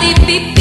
body beep.